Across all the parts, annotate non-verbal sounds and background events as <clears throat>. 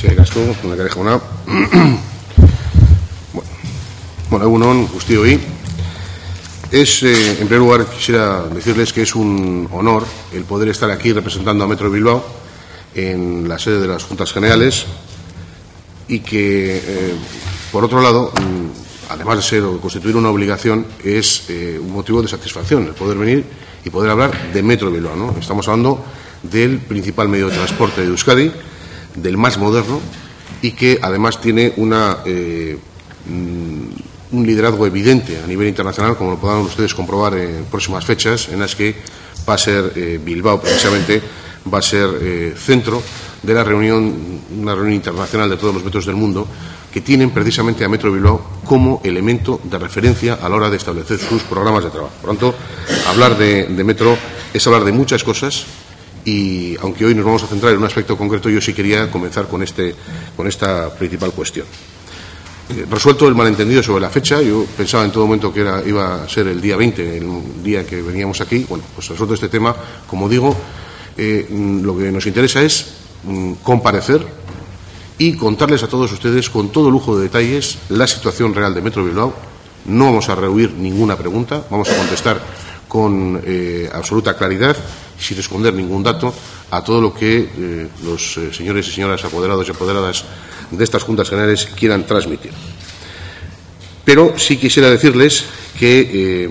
Asko, lehendakari jauna. Bueno, egunon, guztioi. Es, eh, en primer lugar, quisiera decirles que es un honor el poder estar aquí representando a Metro Bilbao en la sede de las Juntas Generales y que, eh, por otro lado, mm, además de ser o constituir una obligación, es eh, un motivo de satisfacción el poder venir y poder hablar de Metro Bilbao. ¿no? Estamos hablando del principal medio de transporte de Euskadi, del más moderno y que además tiene una, eh, mm, un liderazgo evidente a nivel internacional, como lo podrán ustedes comprobar en próximas fechas, en las que va a ser eh, Bilbao precisamente, va a ser eh, centro de la reunión, una reunión internacional de todos los metros del mundo, que tienen precisamente a Metro Bilbao como elemento de referencia a la hora de establecer sus programas de trabajo. Por lo tanto, hablar de, de Metro es hablar de muchas cosas y aunque hoy nos vamos a centrar en un aspecto concreto, yo sí quería comenzar con, este, con esta principal cuestión. Eh, resuelto el malentendido sobre la fecha, yo pensaba en todo momento que era, iba a ser el día 20, el día que veníamos aquí. Bueno, pues resuelto este tema, como digo, eh, mm, lo que nos interesa es mm, comparecer y contarles a todos ustedes con todo lujo de detalles la situación real de Metro Bilbao. No vamos a rehuir ninguna pregunta, vamos a contestar con eh, absoluta claridad, sin esconder ningún dato, a todo lo que eh, los eh, señores y señoras apoderados y apoderadas de estas juntas generales quieran transmitir. Pero sí quisiera decirles que eh,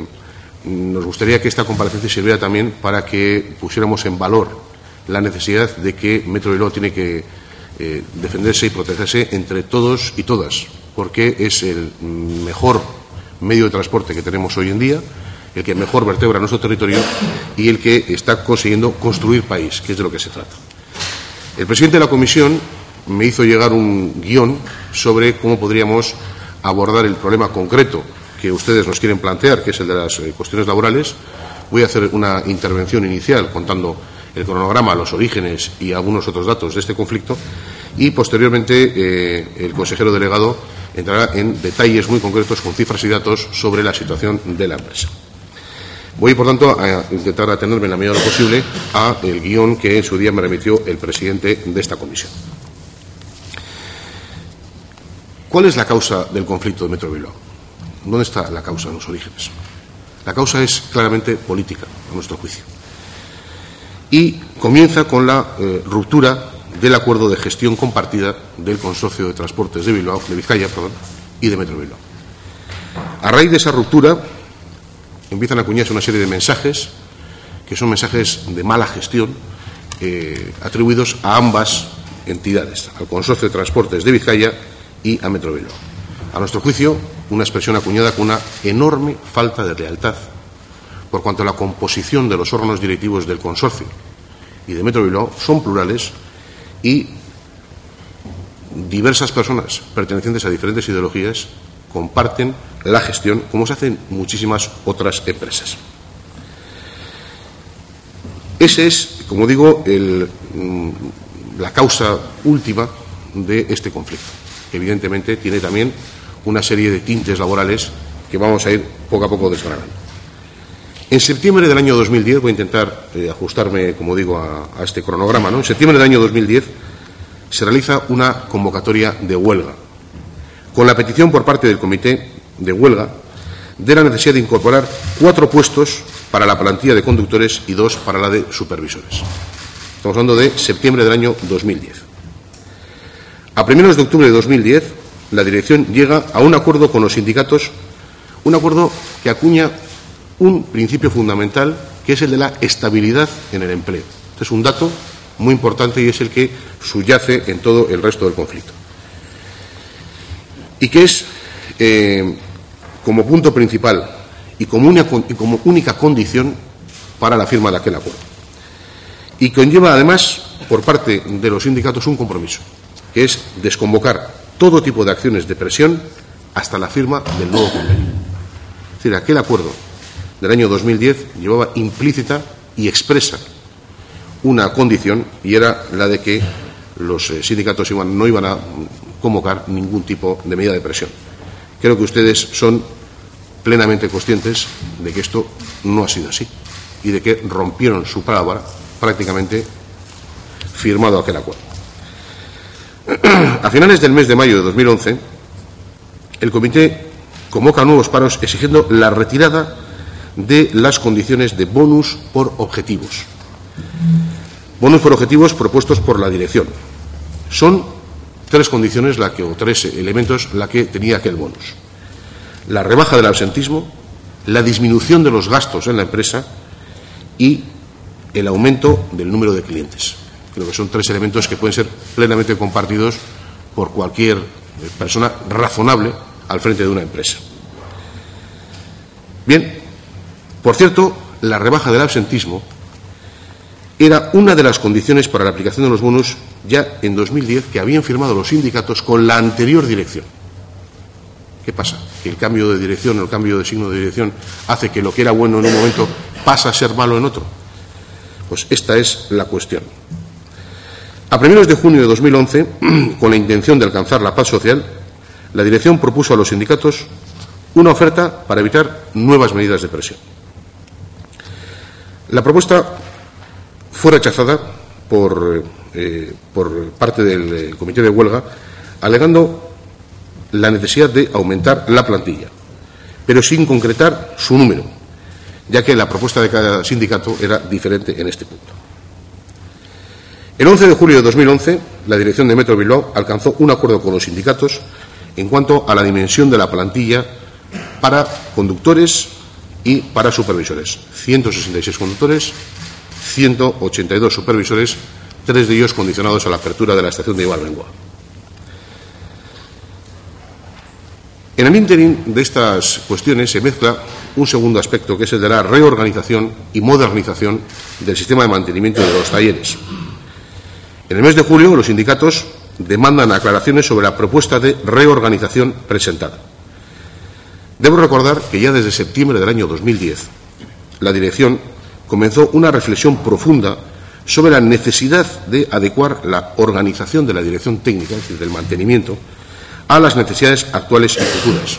nos gustaría que esta comparecencia sirviera también para que pusiéramos en valor la necesidad de que Metro Bilbao tiene que defenderse y protegerse entre todos y todas, porque es el mejor medio de transporte que tenemos hoy en día, el que mejor vertebra nuestro territorio y el que está consiguiendo construir país, que es de lo que se trata. El presidente de la Comisión me hizo llegar un guion sobre cómo podríamos abordar el problema concreto que ustedes nos quieren plantear, que es el de las eh, cuestiones laborales. Voy a hacer una intervención inicial contando el cronograma, los orígenes y algunos otros datos de este conflicto y posteriormente eh, el consejero delegado entrará en detalles muy concretos con cifras y datos sobre la situación de la empresa. Voy, por tanto, a intentar atenerme en la medida de lo posible a el guion que en su día me remitió el presidente de esta comisión. ¿Cuál es la causa del conflicto de Metro Bilbao? ¿Dónde está la causa, los orígenes? La causa es claramente política, a nuestro juicio. Y comienza con la eh, ruptura del acuerdo de gestión compartida del Consorcio de Transportes de Bilbao, de Vizcaya, perdón, y de Metro Bilbao. A raíz de esa ruptura empiezan a acuñarse una serie de mensajes que son mensajes de mala gestión eh, atribuidos a ambas entidades, al Consorcio de Transportes de Vizcaya y a Metro Bilbao. A nuestro juicio, una expresión acuñada con una enorme falta de lealtad por cuanto a la composición de los órganos directivos del consorcio y de Metro Bilbao son plurales y diversas personas pertenecientes a diferentes ideologías comparten la gestión como se hacen muchísimas otras empresas. Ese es, como digo, mm, la causa última de este conflicto, evidentemente tiene también una serie de tintes laborales que vamos a ir poco a poco desgranando. En septiembre del año 2010, voy a intentar eh, ajustarme, como digo, a, a, este cronograma, ¿no? En septiembre del año 2010 se realiza una convocatoria de huelga, con la petición por parte del Comité de Huelga de la necesidad de incorporar cuatro puestos para la plantilla de conductores y dos para la de supervisores. Estamos hablando de septiembre del año 2010. A primeros de octubre de 2010, la dirección llega a un acuerdo con los sindicatos, un acuerdo que acuña un principio fundamental que es el de la estabilidad en el empleo. Este es un dato muy importante y es el que subyace en todo el resto del conflicto. Y que es, eh, como punto principal y como, única condición para la firma de aquel acuerdo. Y conlleva, además, por parte de los sindicatos, un compromiso, que es desconvocar todo tipo de acciones de presión hasta la firma del nuevo convenio. Es decir, aquel acuerdo del año 2010 llevaba implícita y expresa una condición y era la de que los eh, sindicatos no iban a convocar ningún tipo de medida de presión. Creo que ustedes son plenamente conscientes de que esto no ha sido así y de que rompieron su palabra prácticamente firmado aquel acuerdo. <clears throat> a finales del mes de mayo de 2011, el comité convoca nuevos paros exigiendo la retirada de las condiciones de bonus por objetivos. Bonus por objetivos propuestos por la dirección. Son tres condiciones la que, o tres elementos la que tenía aquel bonus. La rebaja del absentismo, la disminución de los gastos en la empresa y el aumento del número de clientes. Creo que son tres elementos que pueden ser plenamente compartidos por cualquier persona razonable al frente de una empresa. Bien, por cierto, la rebaja del absentismo era una de las condiciones para la aplicación de los bonos ya en 2010 que habían firmado los sindicatos con la anterior dirección. ¿Qué pasa? Que el cambio de dirección o el cambio de signo de dirección hace que lo que era bueno en un momento pasa a ser malo en otro. Pues esta es la cuestión. A primeros de junio de 2011, <clears throat> con la intención de alcanzar la paz social, la dirección propuso a los sindicatos una oferta para evitar nuevas medidas de presión. La propuesta fue rechazada por, eh, por parte del comité de huelga, alegando la necesidad de aumentar la plantilla, pero sin concretar su número, ya que la propuesta de cada sindicato era diferente en este punto. El 11 de julio de 2011, la dirección de Metro Bilbao alcanzó un acuerdo con los sindicatos en cuanto a la dimensión de la plantilla para conductores y para supervisores. 166 conductores, 182 supervisores, tres de ellos condicionados a la apertura de la estación de Ibarbengoa. En el ínterin de estas cuestiones se mezcla un segundo aspecto, que es el de la reorganización y modernización del sistema de mantenimiento de los talleres. En el mes de julio, los sindicatos demandan aclaraciones sobre la propuesta de reorganización presentada. Debo recordar que ya desde septiembre del año 2010, la dirección comenzó una reflexión profunda sobre la necesidad de adecuar la organización de la dirección técnica, es decir, del mantenimiento, a las necesidades actuales y futuras.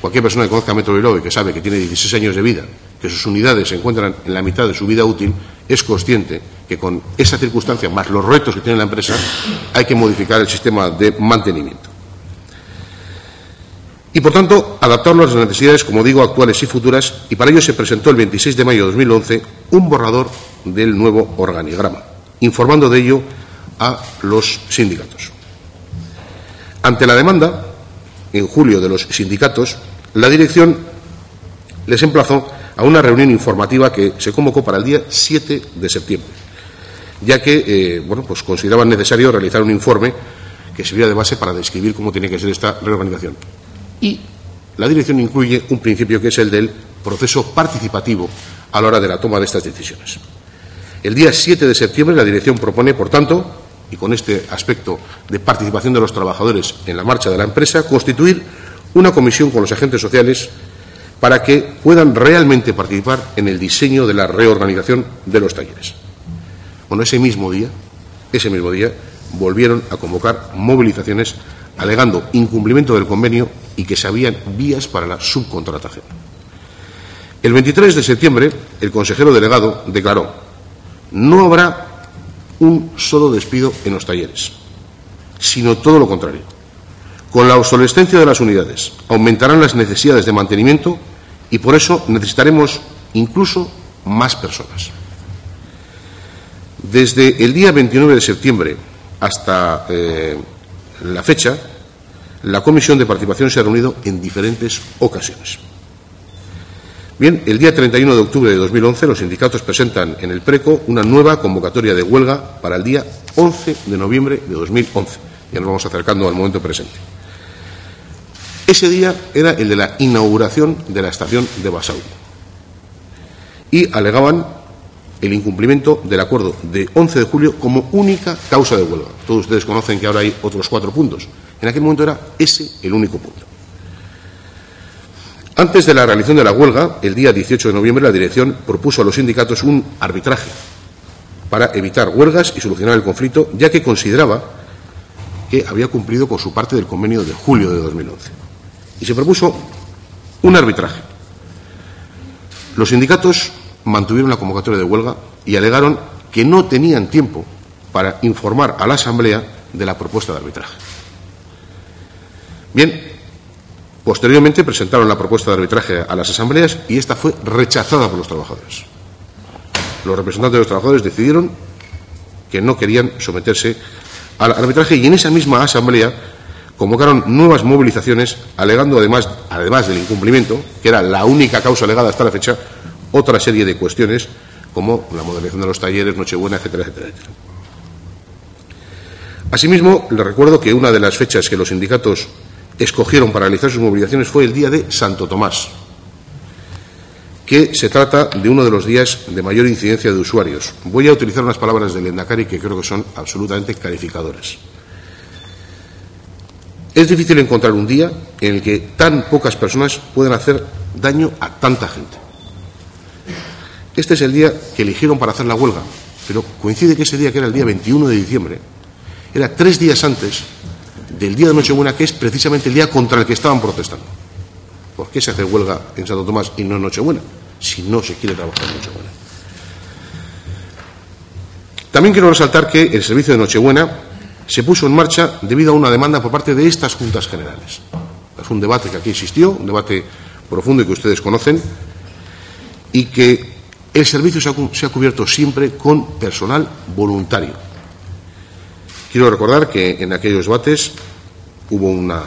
Cualquier persona que conozca Metro Bilbao y que sabe que tiene 16 años de vida, que sus unidades se encuentran en la mitad de su vida útil, es consciente que con esa circunstancia, más los retos que tiene la empresa, hay que modificar el sistema de mantenimiento. Y, por tanto, adaptarlo a las necesidades, como digo, actuales y futuras, y para ello se presentó el 26 de mayo de 2011 un borrador del nuevo organigrama, informando de ello a los sindicatos. Ante la demanda, en julio, de los sindicatos, la dirección les emplazó a una reunión informativa que se convocó para el día 7 de septiembre, ya que eh, bueno, pues consideraban necesario realizar un informe que sirviera de base para describir cómo tiene que ser esta reorganización. Y la dirección incluye un principio que es el del proceso participativo a la hora de la toma de estas decisiones. El día 7 de septiembre la dirección propone, por tanto, y con este aspecto de participación de los trabajadores en la marcha de la empresa, constituir una comisión con los agentes sociales para que puedan realmente participar en el diseño de la reorganización de los talleres. Bueno, ese mismo día, ese mismo día, volvieron a convocar movilizaciones alegando incumplimiento del convenio y que se habían vías para la subcontratación. El 23 de septiembre, el consejero delegado declaró no habrá un solo despido en los talleres, sino todo lo contrario. Con la obsolescencia de las unidades aumentarán las necesidades de mantenimiento y por eso necesitaremos incluso más personas. Desde el día 29 de septiembre hasta eh, la fecha, la Comisión de Participación se ha reunido en diferentes ocasiones. Bien, el día 31 de octubre de 2011 los sindicatos presentan en el PRECO una nueva convocatoria de huelga para el día 11 de noviembre de 2011. Ya nos vamos acercando al momento presente. Ese día era el de la inauguración de la estación de Basauri. Y alegaban el incumplimiento del acuerdo de 11 de julio como única causa de huelga. Todos ustedes conocen que ahora hay otros cuatro puntos. En aquel momento era ese el único punto. Antes de la realización de la huelga, el día 18 de noviembre, la dirección propuso a los sindicatos un arbitraje para evitar huelgas y solucionar el conflicto, ya que consideraba que había cumplido con su parte del convenio de julio de 2011. Y se propuso un arbitraje. Los sindicatos mantuvieron la convocatoria de huelga y alegaron que no tenían tiempo para informar a la Asamblea de la propuesta de arbitraje. Bien, posteriormente presentaron la propuesta de arbitraje a las asambleas y esta fue rechazada por los trabajadores. Los representantes de los trabajadores decidieron que no querían someterse al arbitraje y en esa misma asamblea convocaron nuevas movilizaciones alegando además, además del incumplimiento, que era la única causa alegada hasta la fecha, otra serie de cuestiones como la modernización de los talleres, Nochebuena, etcétera, etcétera, etcétera. Asimismo, les recuerdo que una de las fechas que los sindicatos escogieron para realizar sus movilizaciones fue el día de Santo Tomás, que se trata de uno de los días de mayor incidencia de usuarios. Voy a utilizar unas palabras del Endacari que creo que son absolutamente calificadoras. Es difícil encontrar un día en el que tan pocas personas puedan hacer daño a tanta gente. Este es el día que eligieron para hacer la huelga, pero coincide que ese día, que era el día 21 de diciembre, era tres días antes del día de Nochebuena, que es precisamente el día contra el que estaban protestando. ¿Por qué se hace huelga en Santo Tomás y no en Nochebuena? Si no se quiere trabajar en Nochebuena. También quiero resaltar que el servicio de Nochebuena se puso en marcha debido a una demanda por parte de estas juntas generales. Es un debate que aquí existió, un debate profundo y que ustedes conocen, y que el servicio se ha, cubierto siempre con personal voluntario. Quiero recordar que en aquellos debates hubo una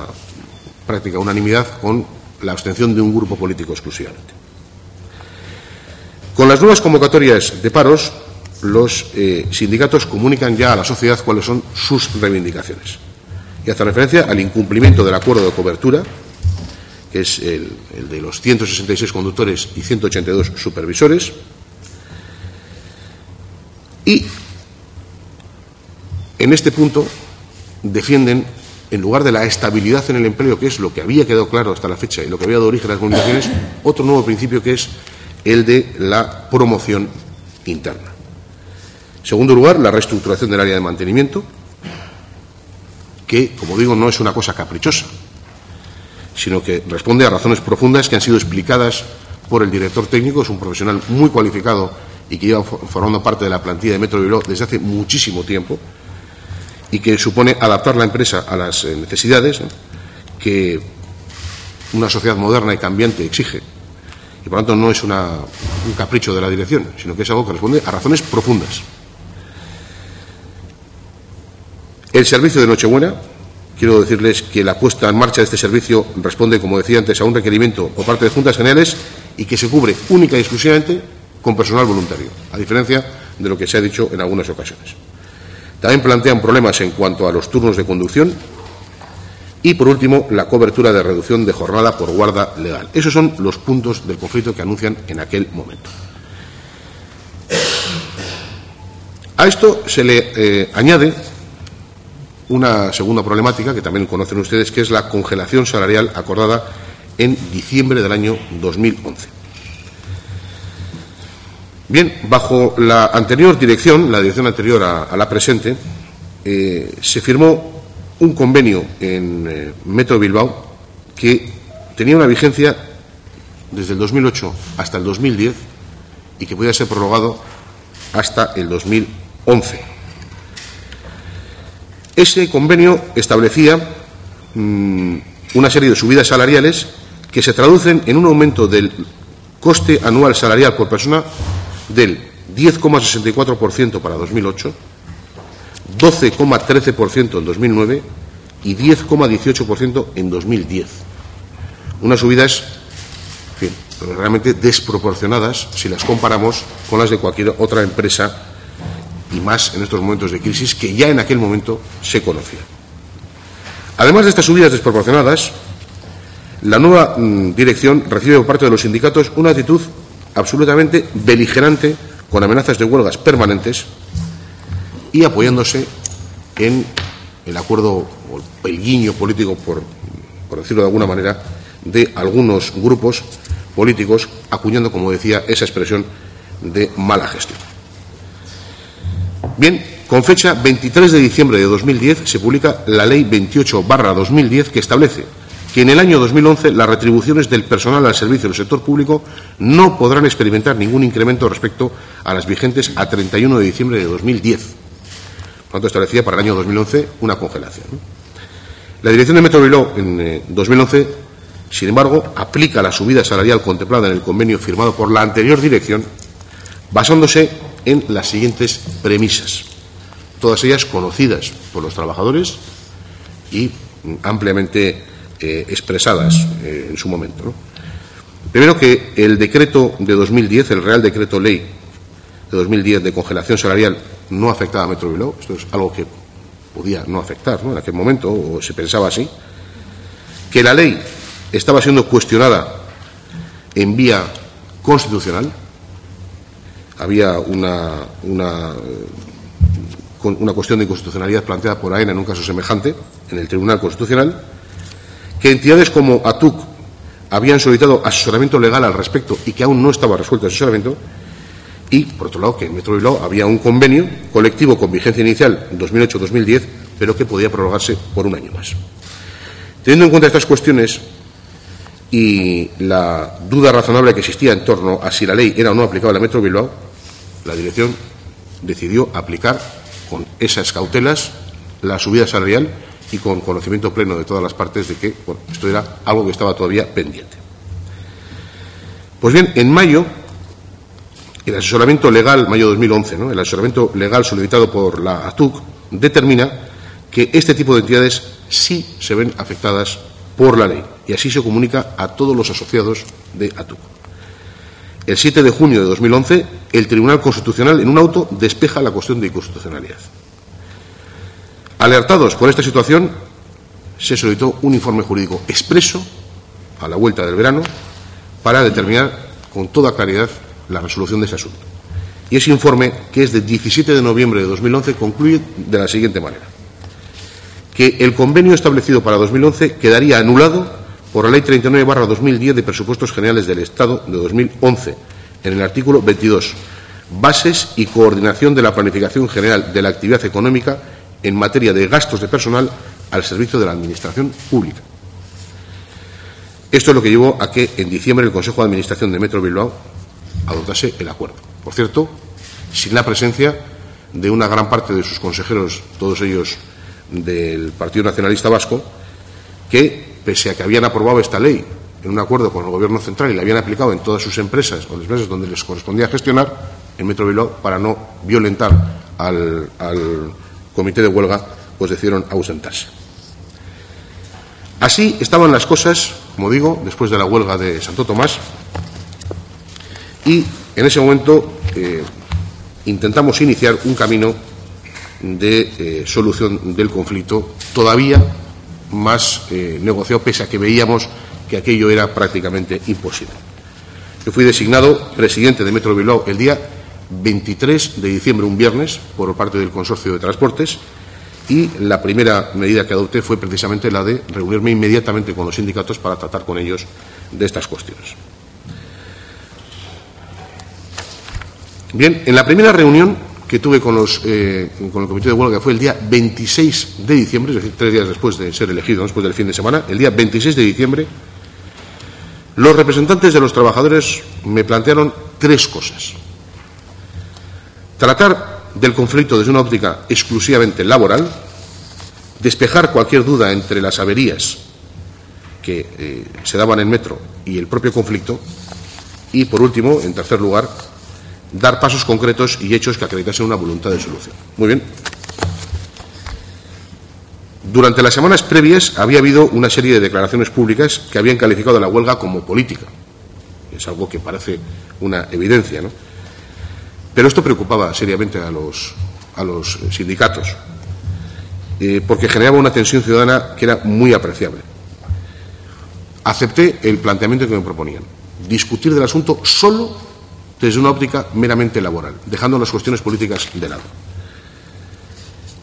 práctica unanimidad con la abstención de un grupo político exclusivamente. Con las nuevas convocatorias de paros, los eh, sindicatos comunican ya a la sociedad cuáles son sus reivindicaciones. Y hace referencia al incumplimiento del acuerdo de cobertura, que es el, de los 166 conductores y 182 supervisores, y en este punto defienden, en lugar de la estabilidad en el empleo, que es lo que había quedado claro hasta la fecha y lo que había dado origen a las comunicaciones, otro nuevo principio que es el de la promoción interna. En segundo lugar, la reestructuración del área de mantenimiento, que, como digo, no es una cosa caprichosa, sino que responde a razones profundas que han sido explicadas por el director técnico, es un profesional muy cualificado y que lleva formando parte de la plantilla de Metro Bilbao desde hace muchísimo tiempo y que supone adaptar la empresa a las eh, necesidades que una sociedad moderna y cambiante exige. Y por lo tanto no es un capricho de la dirección, sino que es algo que responde a razones profundas. El servicio de Nochebuena, quiero decirles que la puesta en marcha de este servicio responde, como decía antes, a un requerimiento por parte de Juntas Generales y que se cubre única y exclusivamente con personal voluntario, a diferencia de lo que se ha dicho en algunas ocasiones. También plantean problemas en cuanto a los turnos de conducción y, por último, la cobertura de reducción de jornada por guarda legal. Esos son los puntos del conflicto que anuncian en aquel momento. A esto se le eh, añade una segunda problemática que también conocen ustedes, que es la congelación salarial acordada en diciembre del año 2011. Bien, bajo la anterior dirección, la dirección anterior a, la presente, eh, se firmó un convenio en eh, Metro Bilbao que tenía una vigencia desde el 2008 hasta el 2010 y que podía ser prorrogado hasta el 2011. Ese convenio establecía mm, una serie de subidas salariales que se traducen en un aumento del coste anual salarial por persona del 10,64% para 2008, 12,13% en 2009 y 10,18% en 2010. Unas subidas realmente desproporcionadas si las comparamos con las de cualquier otra empresa y más en estos momentos de crisis que ya en aquel momento se conocía. Además de estas subidas desproporcionadas, la nueva mm, dirección recibe por parte de los sindicatos una actitud absolutamente beligerante con amenazas de huelgas permanentes y apoyándose en el acuerdo o el guiño político, por, por decirlo de alguna manera, de algunos grupos políticos, acuñando, como decía, esa expresión de mala gestión. Bien, con fecha 23 de diciembre de 2010 se publica la Ley 28 2010 que establece que en el año 2011 las retribuciones del personal al servicio del sector público no podrán experimentar ningún incremento respecto a las vigentes a 31 de diciembre de 2010. Por lo tanto, establecía para el año 2011 una congelación. La dirección de Metro Bilbao en 2011, eh, sin embargo, aplica la subida salarial contemplada en el convenio firmado por la anterior dirección, basándose en las siguientes premisas, todas ellas conocidas por los trabajadores y ampliamente eh, expresadas eh, en su momento. Primero que el decreto de 2010, el Real Decreto Ley de 2010 de congelación salarial, no afectaba a Metro. Esto es algo que podía no afectar en aquel momento, o se pensaba así. Que la ley estaba siendo cuestionada en vía constitucional. Había una, una, una cuestión de inconstitucionalidad planteada por AENA en un caso semejante en el Tribunal Constitucional que entidades como ATUC habían solicitado asesoramiento legal al respecto y que aún no estaba resuelto el asesoramiento, y, por otro lado, que en Metro Bilbao había un convenio colectivo con vigencia inicial 2008-2010, pero que podía prorrogarse por un año más. Teniendo en cuenta estas cuestiones y la duda razonable que existía en torno a si la ley era o no aplicable a Metro Bilbao, la dirección decidió aplicar con esas cautelas la subida salarial y con conocimiento pleno de todas las partes de que esto era algo que estaba todavía pendiente. Pues bien, en mayo, el asesoramiento legal, mayo 2011, ¿no? el asesoramiento legal solicitado por la ATUC determina que este tipo de entidades sí se ven afectadas por la ley y así se comunica a todos los asociados de ATUC. El 7 de junio de 2011, el Tribunal Constitucional, en un auto, despeja la cuestión de inconstitucionalidad. Alertados por esta situación, se solicitó un informe jurídico expreso a la vuelta del verano para determinar con toda claridad la resolución de ese asunto. Y ese informe, que es de 17 de noviembre de 2011, concluye de la siguiente manera. Que el convenio establecido para 2011 quedaría anulado por la Ley 39-2010 de Presupuestos Generales del Estado de 2011, en el artículo 22, bases y coordinación de la planificación general de la actividad económica en materia de gastos de personal al servicio de la Administración Pública. Esto es lo que llevó a que en diciembre el Consejo de Administración de Metro Bilbao adoptase el acuerdo. Por cierto, sin la presencia de una gran parte de sus consejeros, todos ellos del Partido Nacionalista Vasco, que, pese a que habían aprobado esta ley en un acuerdo con el Gobierno central y la habían aplicado en todas sus empresas o las empresas donde les correspondía gestionar, en Metro Bilbao, para no violentar al, al comité de huelga, pues decidieron ausentarse. Así estaban las cosas, como digo, después de la huelga de Santo Tomás, y en ese momento eh, intentamos iniciar un camino de eh, solución del conflicto todavía más eh, negociado, pese a que veíamos que aquello era prácticamente imposible. Yo fui designado presidente de Metro Bilbao el día 23 de diciembre, un viernes, por parte del Consorcio de Transportes, y la primera medida que adopté fue precisamente la de reunirme inmediatamente con los sindicatos para tratar con ellos de estas cuestiones. Bien, en la primera reunión que tuve con, los, eh, con el comité de huelga, fue el día 26 de diciembre, es decir, tres días después de ser elegido, después del fin de semana, el día 26 de diciembre, los representantes de los trabajadores me plantearon tres cosas. Tratar del conflicto desde una óptica exclusivamente laboral, despejar cualquier duda entre las averías que eh, se daban en metro y el propio conflicto y, por último, en tercer lugar, dar pasos concretos y hechos que acreditasen una voluntad de solución. Muy bien. Durante las semanas previas había habido una serie de declaraciones públicas que habían calificado la huelga como política. Es algo que parece una evidencia, ¿no? Pero esto preocupaba seriamente a los, a los sindicatos, eh, porque generaba una tensión ciudadana que era muy apreciable. Acepté el planteamiento que me proponían, discutir del asunto solo desde una óptica meramente laboral, dejando las cuestiones políticas de lado.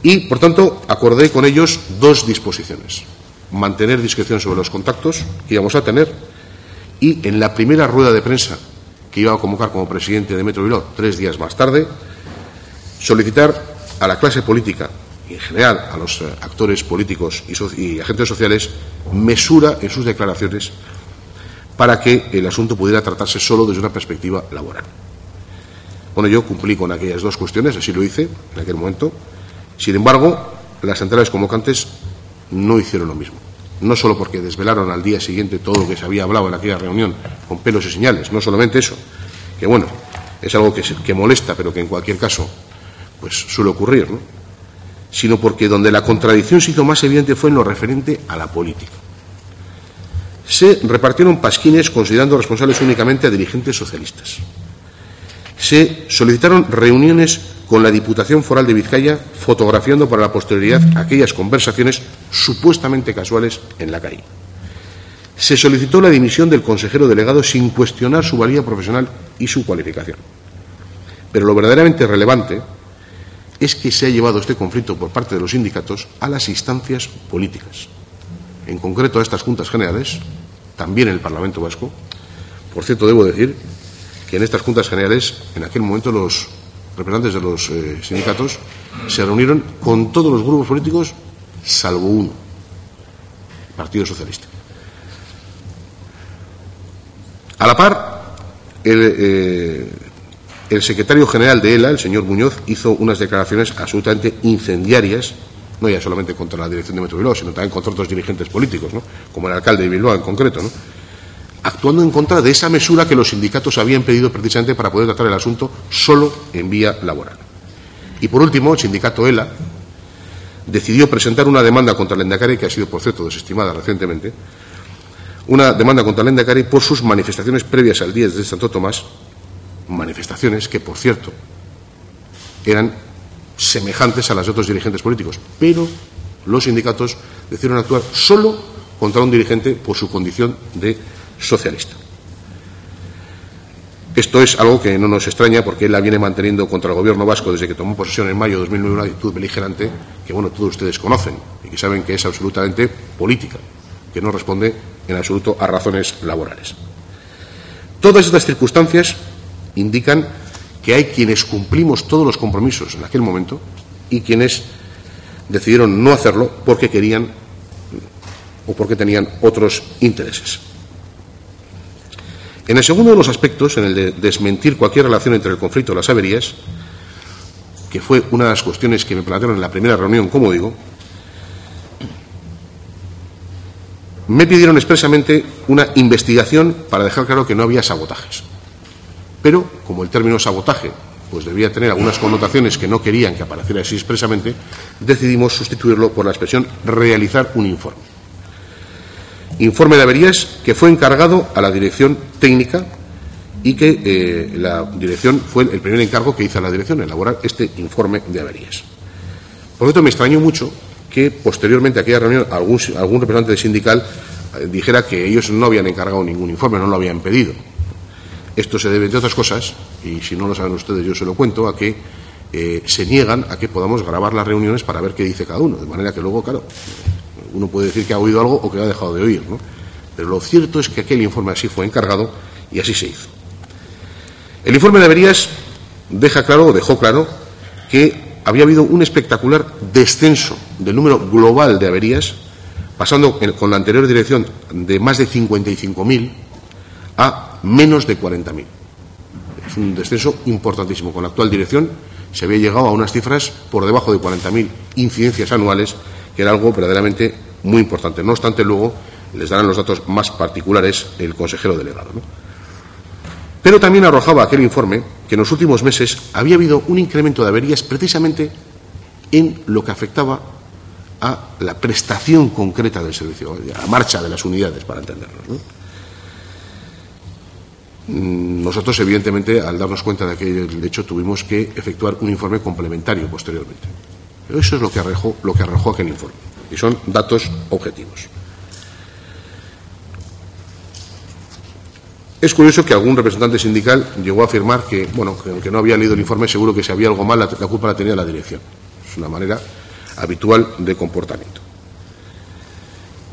Y, por tanto, acordé con ellos dos disposiciones. Mantener discreción sobre los contactos que íbamos a tener y, en la primera rueda de prensa que iba a convocar como presidente de Metro tres días más tarde, solicitar a la clase política y en general a los eh, actores políticos y, agentes sociales mesura en sus declaraciones para que el asunto pudiera tratarse solo desde una perspectiva laboral. Bueno, yo cumplí con aquellas dos cuestiones, así lo hice en aquel momento. Sin embargo, las centrales convocantes no hicieron lo mismo. No solo porque desvelaron al día siguiente todo lo que se había hablado en aquella reunión con pelos y señales, no solamente eso, que bueno, es algo que, que molesta, pero que en cualquier caso pues suele ocurrir, ¿no? sino porque donde la contradicción se hizo más evidente fue en lo referente a la política. Se repartieron pasquines considerando responsables únicamente a dirigentes socialistas. Se solicitaron reuniones con la Diputación Foral de Vizcaya, fotografiando para la posterioridad aquellas conversaciones supuestamente casuales en la calle. Se solicitó la dimisión del consejero delegado sin cuestionar su valía profesional y su cualificación. Pero lo verdaderamente relevante es que se ha llevado este conflicto por parte de los sindicatos a las instancias políticas, en concreto a estas juntas generales, también el Parlamento Vasco. Por cierto, debo decir que en estas juntas generales, en aquel momento, los representantes de los eh, sindicatos se reunieron con todos los grupos políticos salvo uno, el Partido Socialista. A la par, el, eh, el secretario general de ELA, el señor Muñoz, hizo unas declaraciones absolutamente incendiarias, no ya solamente contra la dirección de Metro Bilbao, sino también contra otros dirigentes políticos, como el alcalde de Bilbao en concreto, ¿no? Actuando en contra de esa mesura que los sindicatos habían pedido precisamente para poder tratar el asunto solo en vía laboral. Y por último, el sindicato ELA decidió presentar una demanda contra el Endacari, que ha sido, por cierto, desestimada recientemente, una demanda contra el Endacari por sus manifestaciones previas al día de Santo Tomás, manifestaciones que, por cierto, eran semejantes a las de otros dirigentes políticos, pero los sindicatos decidieron actuar solo contra un dirigente por su condición de socialista. Esto es algo que no nos extraña porque él la viene manteniendo contra el gobierno vasco desde que tomó posesión en mayo de 2009 una actitud beligerante que, bueno, todos ustedes conocen y que saben que es absolutamente política, que no responde en absoluto a razones laborales. Todas estas circunstancias indican que hay quienes cumplimos todos los compromisos en aquel momento y quienes decidieron no hacerlo porque querían o porque tenían otros intereses. En el segundo de los aspectos, en el de desmentir cualquier relación entre el conflicto y las averías, que fue una de las cuestiones que me plantearon en la primera reunión, como digo, me pidieron expresamente una investigación para dejar claro que no había sabotajes. Pero, como el término sabotaje pues debía tener algunas connotaciones que no querían que apareciera así expresamente, decidimos sustituirlo por la expresión realizar un informe. Informe de averías que fue encargado a la dirección técnica y que eh, la dirección fue el primer encargo que hizo a la dirección, elaborar este informe de averías. Por lo tanto, me extrañó mucho que posteriormente a aquella reunión algún, representante sindical eh, dijera que ellos no habían encargado ningún informe, no lo habían pedido. Esto se debe, entre otras cosas, y si no lo saben ustedes, yo se lo cuento, a que eh, se niegan a que podamos grabar las reuniones para ver qué dice cada uno. De manera que luego, claro, uno puede decir que ha oído algo o que ha dejado de oír. ¿no? Pero lo cierto es que aquel informe así fue encargado y así se hizo. El informe de averías deja claro, o dejó claro, que había habido un espectacular descenso del número global de averías, pasando con la anterior dirección de más de 55.000 a menos de 40.000. Es un descenso importantísimo. Con la actual dirección se había llegado a unas cifras por debajo de 40.000 incidencias anuales, que era algo verdaderamente muy importante. No obstante, luego les darán los datos más particulares el consejero delegado. Pero también arrojaba aquel informe que en los últimos meses había habido un incremento de averías precisamente en lo que afectaba a la prestación concreta del servicio, a la marcha de las unidades, para entendernos. ¿no? Mm, nosotros, evidentemente, al darnos cuenta de aquel hecho, tuvimos que efectuar un informe complementario posteriormente. Eso es lo que arrojó, lo que arrojó aquel informe. Y son datos objetivos. Es curioso que algún representante sindical llegó a afirmar que, bueno, que no había leído el informe, seguro que si había algo mal, la, la culpa la tenía la dirección. Es una manera habitual de comportamiento.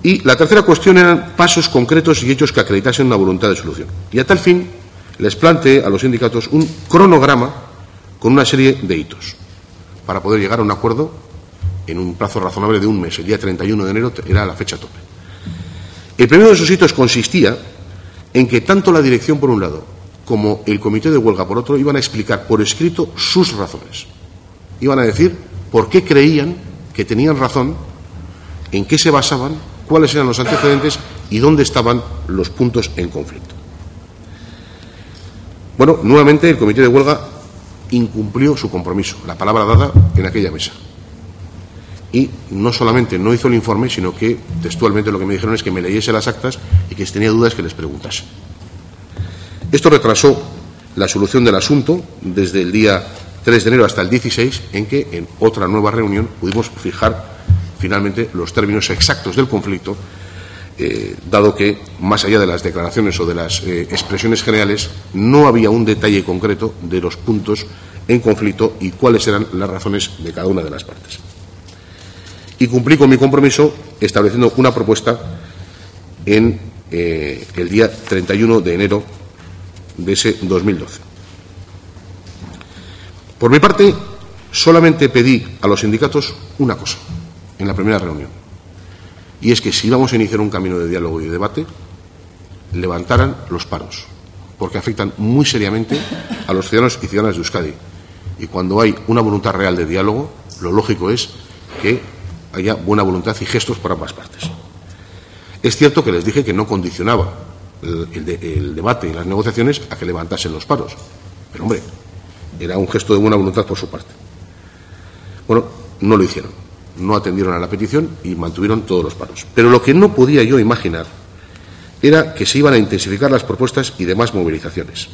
Y la tercera cuestión eran pasos concretos y hechos que acreditasen una voluntad de solución. Y a tal fin les planteé a los sindicatos un cronograma con una serie de hitos para poder llegar a un acuerdo en un plazo razonable de un mes. El día 31 de enero era la fecha tope. El primero de esos hitos consistía en que tanto la dirección por un lado como el comité de huelga por otro iban a explicar por escrito sus razones. Iban a decir por qué creían que tenían razón en qué se basaban, cuáles eran los antecedentes y dónde estaban los puntos en conflicto. Bueno, nuevamente el comité de huelga incumplió su compromiso, la palabra dada en aquella mesa. Y no solamente no hizo el informe, sino que textualmente lo que me dijeron es que me leyese las actas y que si tenía dudas que les preguntase. Esto retrasó la solución del asunto desde el día 3 de enero hasta el 16, en que en otra nueva reunión pudimos fijar finalmente los términos exactos del conflicto, eh, dado que, más allá de las declaraciones o de las eh, expresiones generales, no había un detalle concreto de los puntos en conflicto y cuáles eran las razones de cada una de las partes. Y cumplí con mi compromiso estableciendo una propuesta en eh, el día 31 de enero de ese 2012. Por mi parte, solamente pedí a los sindicatos una cosa en la primera reunión, y es que si íbamos a iniciar un camino de diálogo y debate, levantaran los paros, porque afectan muy seriamente a los ciudadanos y ciudadanas de Euskadi. Y cuando hay una voluntad real de diálogo, lo lógico es que haya buena voluntad y gestos por ambas partes. Es cierto que les dije que no condicionaba el, debate y las negociaciones a que levantasen los paros. Pero, hombre, era un gesto de buena voluntad por su parte. Bueno, no lo hicieron. No atendieron a la petición y mantuvieron todos los paros. Pero lo que no podía yo imaginar era que se iban a intensificar las propuestas y demás movilizaciones.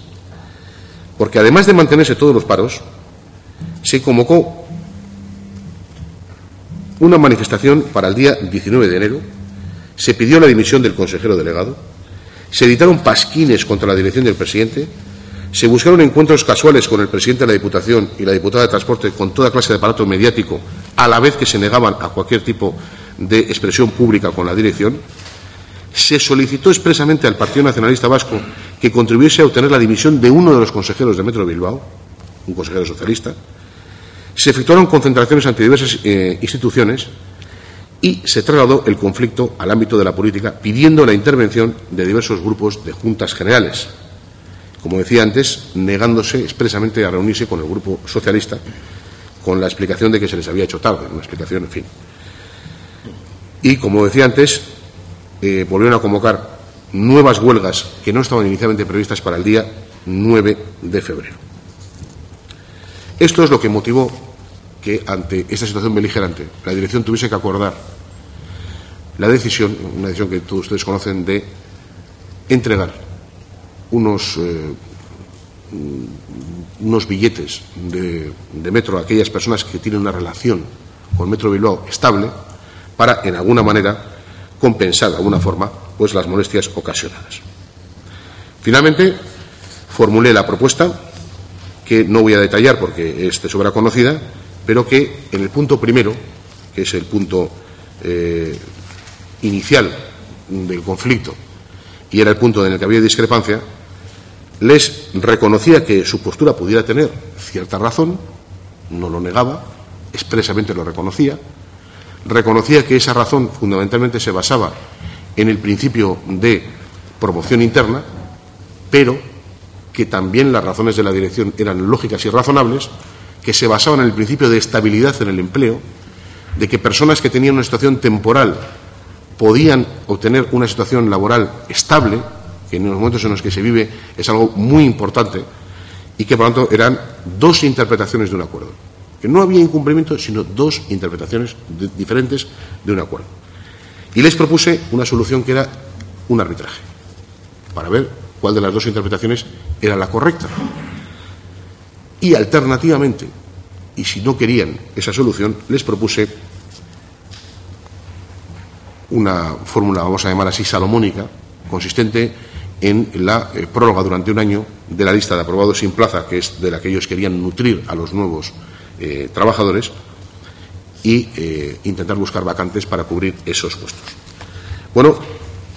Porque además de mantenerse todos los paros, se convocó una manifestación para el día 19 de enero, se pidió la dimisión del consejero delegado, se editaron pasquines contra la dirección del presidente, se buscaron encuentros casuales con el presidente de la Diputación y la diputada de Transporte con toda clase de aparato mediático, a la vez que se negaban a cualquier tipo de expresión pública con la dirección. Se solicitó expresamente al Partido Nacionalista Vasco que contribuyese a obtener la dimisión de uno de los consejeros de Metro Bilbao, un consejero socialista. Se efectuaron concentraciones ante diversas eh, instituciones y se trasladó el conflicto al ámbito de la política pidiendo la intervención de diversos grupos de juntas generales. Como decía antes, negándose expresamente a reunirse con el grupo socialista con la explicación de que se les había hecho tarde, una explicación, en fin. Y, como decía antes, eh, volvieron a convocar nuevas huelgas que no estaban inicialmente previstas para el día 9 de febrero. Esto es lo que motivó que ante esta situación beligerante la dirección tuviese que acordar la decisión, una decisión que todos ustedes conocen, de entregar unos, eh, unos billetes de, de, metro a aquellas personas que tienen una relación con Metro Bilbao estable para, en alguna manera, compensar de alguna forma pues, las molestias ocasionadas. Finalmente, formulé la propuesta, que no voy a detallar porque es de sobra conocida, pero que en el punto primero, que es el punto eh, inicial del conflicto y era el punto en el que había discrepancia, les reconocía que su postura pudiera tener cierta razón, no lo negaba, expresamente lo reconocía, reconocía que esa razón fundamentalmente se basaba en el principio de promoción interna, pero que también las razones de la dirección eran lógicas y razonables, que se basaban en el principio de estabilidad en el empleo, de que personas que tenían una situación temporal podían obtener una situación laboral estable, que en los momentos en los que se vive es algo muy importante, y que por lo tanto eran dos interpretaciones de un acuerdo. Que no había incumplimiento, sino dos interpretaciones diferentes de un acuerdo. Y les propuse una solución que era un arbitraje, para ver cuál de las dos interpretaciones era la correcta. Y alternativamente, y si no querían esa solución, les propuse una fórmula, vamos a llamar así, salomónica, consistente en la eh, prórroga durante un año de la lista de aprobados sin plaza, que es de la que ellos querían nutrir a los nuevos eh, trabajadores, y eh, intentar buscar vacantes para cubrir esos puestos. Bueno,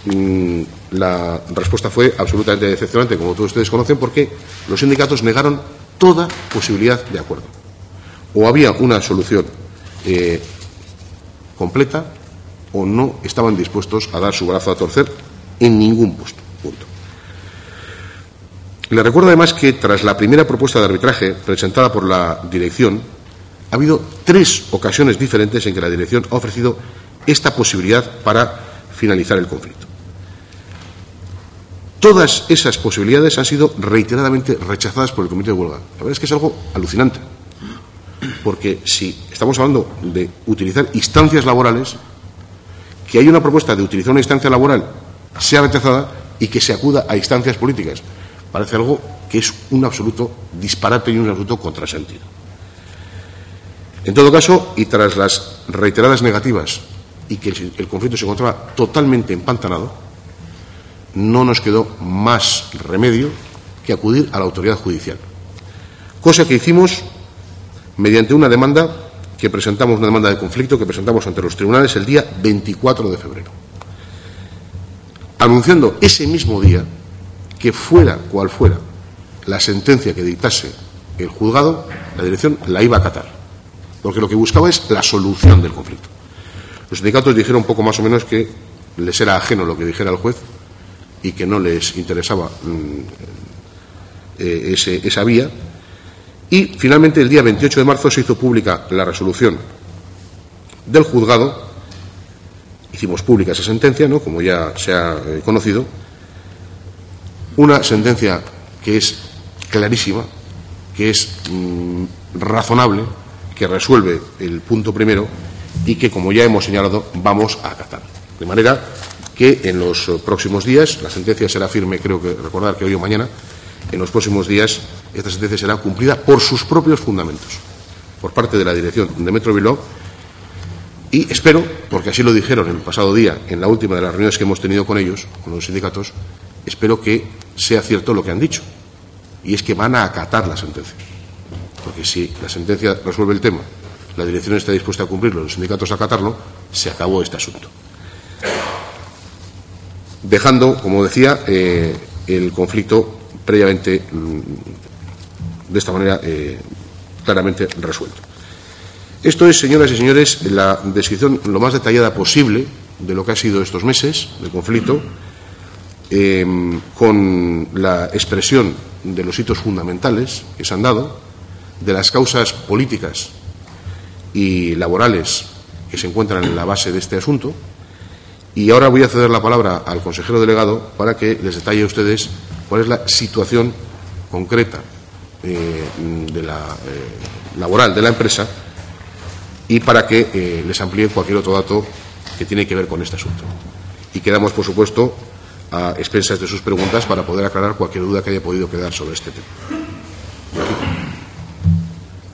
mm, la respuesta fue absolutamente decepcionante, como todos ustedes conocen, porque los sindicatos negaron toda posibilidad de acuerdo. O había una solución completa o no estaban dispuestos a dar su brazo a torcer en ningún puesto. Le recuerdo además que tras la primera propuesta de arbitraje presentada por la dirección, ha habido tres ocasiones diferentes en que la dirección ha ofrecido esta posibilidad para finalizar el conflicto. Todas esas posibilidades han sido reiteradamente rechazadas por el Comité de Huelga. La verdad es que es algo alucinante, porque si estamos hablando de utilizar instancias laborales, que hay una propuesta de utilizar una instancia laboral sea rechazada y que se acuda a instancias políticas. Parece algo que es un absoluto disparate y un absoluto contrasentido. En todo caso, y tras las reiteradas negativas y que el, conflicto se encontraba totalmente empantanado, no nos quedó más remedio que acudir a la autoridad judicial. Cosa que hicimos mediante una demanda que presentamos, una demanda de conflicto que presentamos ante los tribunales el día 24 de febrero, anunciando ese mismo día que fuera cual fuera la sentencia que dictase el juzgado, la dirección la iba a acatar, porque lo que buscaba es la solución del conflicto. Los sindicatos dijeron poco más o menos que les era ajeno lo que dijera el juez y que no les interesaba mm, eh, esa vía. Y finalmente, el día 28 de marzo, se hizo pública la resolución del juzgado. Hicimos pública esa sentencia, ¿no? como ya se ha eh, conocido. Una sentencia que es clarísima, que es mm, razonable, que resuelve el punto primero y que, como ya hemos señalado, vamos a acatar. De manera que en los próximos días, la sentencia será firme, creo que recordar que hoy o mañana, en los próximos días esta sentencia será cumplida por sus propios fundamentos, por parte de la dirección de Metro Bilbao. Y espero, porque así lo dijeron el pasado día, en la última de las reuniones que hemos tenido con ellos, con los sindicatos, espero que sea cierto lo que han dicho. Y es que van a acatar la sentencia. Porque si la sentencia resuelve el tema la dirección está dispuesta a cumplirlo, los sindicatos a acatarlo, se acabó este asunto. Dejando, como decía, eh, el conflicto previamente mm, de esta manera eh, claramente resuelto. Esto es, señoras y señores, la descripción lo más detallada posible de lo que ha sido estos meses de conflicto, em, con la expresión de los hitos fundamentales que se han dado, de las causas políticas y laborales que se encuentran en la base de este asunto. Y ahora voy a ceder la palabra al consejero delegado para que les detalle a ustedes cuál es la situación concreta eh, de la, eh, laboral de la empresa y para que eh, les amplíe cualquier otro dato que tiene que ver con este asunto. Y quedamos, por supuesto, a expensas de sus preguntas para poder aclarar cualquier duda que haya podido quedar sobre este tema.